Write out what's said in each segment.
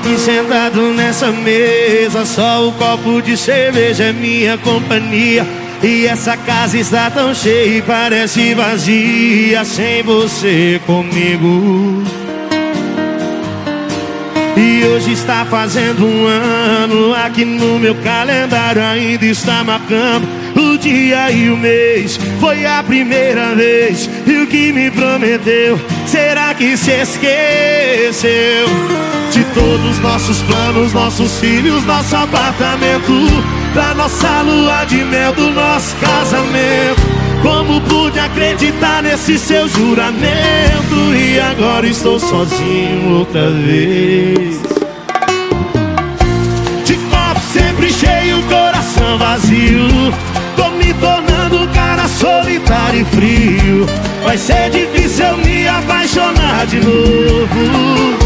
Aqui sentado nessa mesa, só o copo de cerveja é minha companhia. E essa casa está tão cheia e parece vazia sem você comigo. E hoje está fazendo um ano, aqui no meu calendário ainda está marcando dia e o mês. Foi a primeira vez e o que me prometeu, será que se esqueceu? De todos nossos planos, nossos filhos, nosso apartamento, da nossa lua de mel, do nosso casamento. Como pude acreditar nesse seu juramento E agora estou sozinho outra vez frio. Vai ser difícil eu me apaixonar de novo.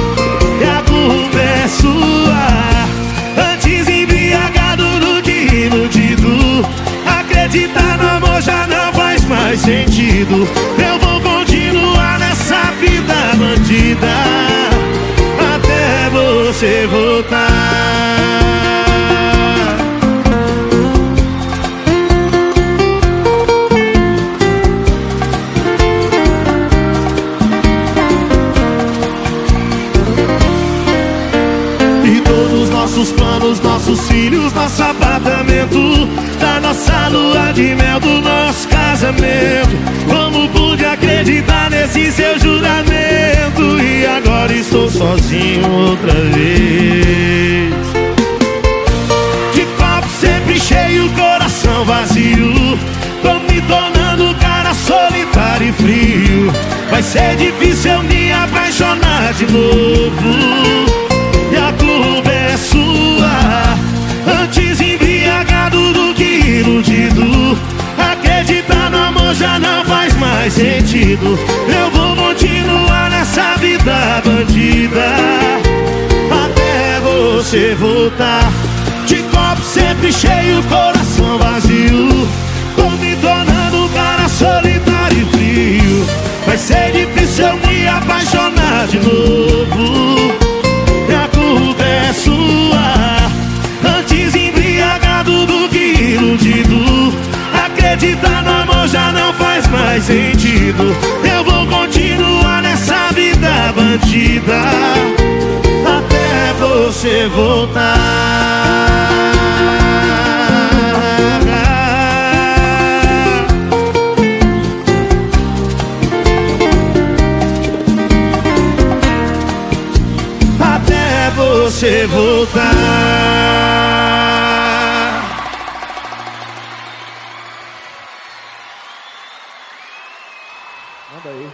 E a culpa é sua. Antes embriagado do que iludido. Acreditar no amor já não faz sentido. Eu vou continuar nessa vida bandida. Até você voltar. Todos nossos planos, nossos filhos, nosso apartamento, da nossa lua de mel, do nosso casamento. Como pude acreditar nesse seu juramento? E agora estou sozinho outra vez. De copo sempre cheio, coração vazio. Tô me tornando cara solitário e frio. Vai ser difícil eu me apaixonar de novo. Faz sentido. Eu vou continuar nessa vida bandida. Até você voltar. De copo sempre cheio, coração vazio. Tô me tornando Eu vou continuar nessa vida bandida. Até você voltar. Até você voltar Manda aí.